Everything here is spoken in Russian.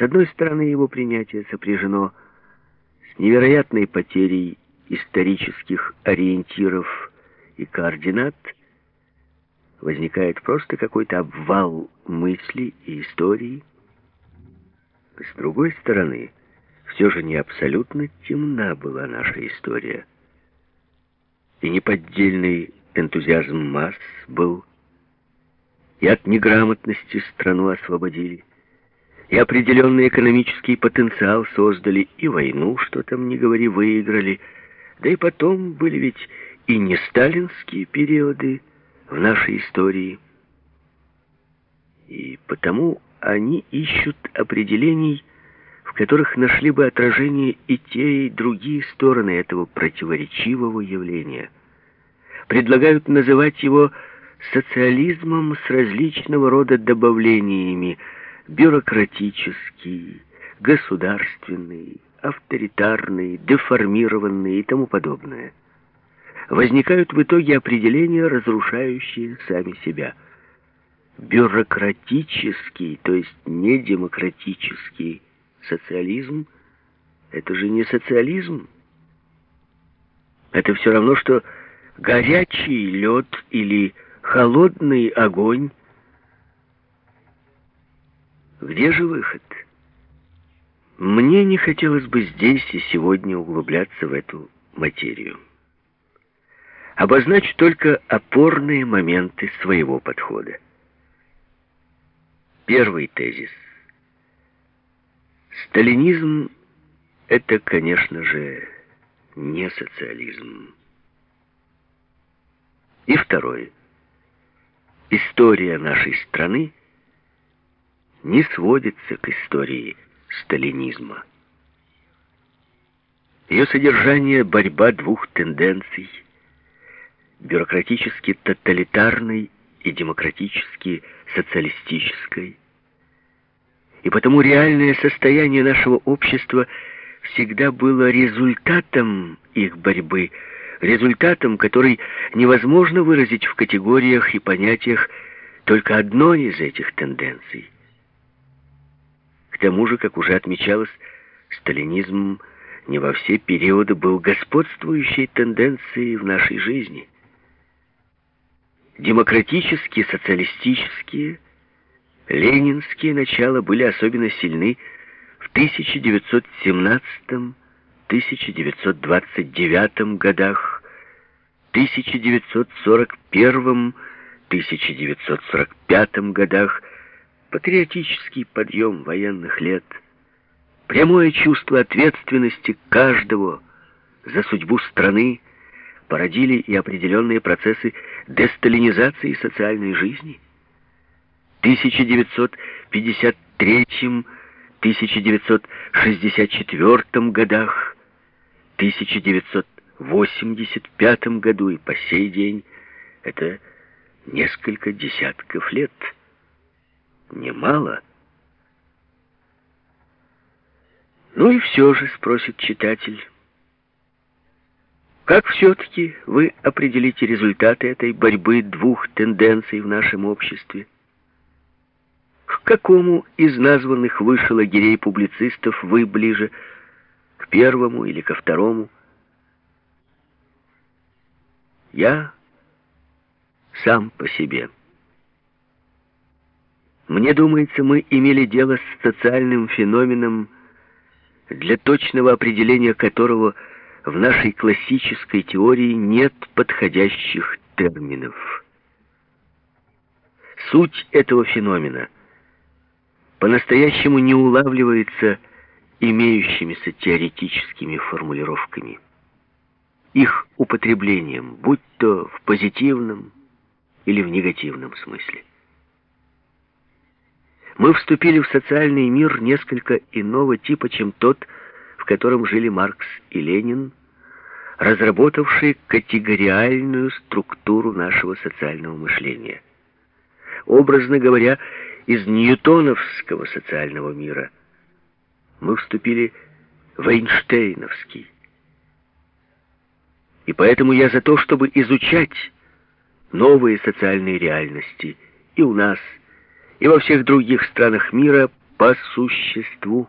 С одной стороны, его принятие сопряжено с невероятной потерей исторических ориентиров и координат, возникает просто какой-то обвал мысли и истории. С другой стороны, все же не абсолютно темна была наша история. И неподдельный энтузиазм масс был, и от неграмотности страну освободили, и определенный экономический потенциал создали, и войну, что там не говори, выиграли. Да и потом были ведь и не сталинские периоды в нашей истории. И потому они ищут определений, в которых нашли бы отражение и те, и другие стороны этого противоречивого явления. Предлагают называть его социализмом с различного рода добавлениями – бюрократический, государственный, авторитарный, деформированный и тому подобное. Возникают в итоге определения, разрушающие сами себя. Бюрократический, то есть не демократический социализм, это же не социализм. Это все равно, что горячий лед или холодный огонь где же выход? Мне не хотелось бы здесь и сегодня углубляться в эту материю. Обозначу только опорные моменты своего подхода. Первый тезис. Сталинизм — это, конечно же, не социализм. И второй. История нашей страны — не сводится к истории сталинизма. Ее содержание — борьба двух тенденций — бюрократически тоталитарной и демократически социалистической. И потому реальное состояние нашего общества всегда было результатом их борьбы, результатом, который невозможно выразить в категориях и понятиях только одной из этих тенденций — тому же, как уже отмечалось, сталинизм не во все периоды был господствующей тенденцией в нашей жизни. Демократические, социалистические, ленинские начала были особенно сильны в 1917-1929 годах, 1941-1945 годах, патриотический подъем военных лет, прямое чувство ответственности каждого за судьбу страны породили и определенные процессы десталинизации социальной жизни. В 1953-1964 годах, 1985 году и по сей день это несколько десятков лет – немало. Ну и все же, спросит читатель, как все-таки вы определите результаты этой борьбы двух тенденций в нашем обществе? К какому из названных выше лагерей публицистов вы ближе, к первому или ко второму? Я сам по себе. Мне думается, мы имели дело с социальным феноменом, для точного определения которого в нашей классической теории нет подходящих терминов. Суть этого феномена по-настоящему не улавливается имеющимися теоретическими формулировками. Их употреблением, будь то в позитивном или в негативном смысле мы вступили в социальный мир несколько иного типа, чем тот, в котором жили Маркс и Ленин, разработавшие категориальную структуру нашего социального мышления. Образно говоря, из ньютоновского социального мира мы вступили в Эйнштейновский. И поэтому я за то, чтобы изучать новые социальные реальности и у нас, и во всех других странах мира по существу